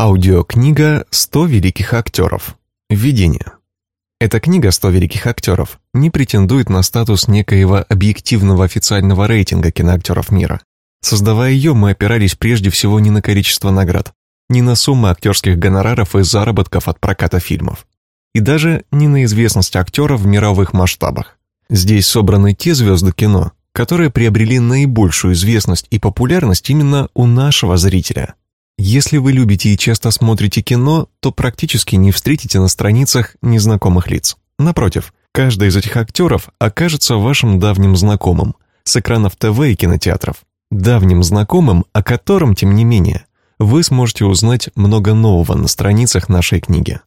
Аудиокнига «100 великих актеров». Введение. Эта книга «100 великих актеров» не претендует на статус некоего объективного официального рейтинга киноактеров мира. Создавая ее, мы опирались прежде всего не на количество наград, не на суммы актерских гонораров и заработков от проката фильмов, и даже не на известность актера в мировых масштабах. Здесь собраны те звезды кино, которые приобрели наибольшую известность и популярность именно у нашего зрителя – если вы любите и часто смотрите кино, то практически не встретите на страницах незнакомых лиц. Напротив, каждый из этих актеров окажется вашим давним знакомым с экранов ТВ и кинотеатров. Давним знакомым, о котором, тем не менее, вы сможете узнать много нового на страницах нашей книги.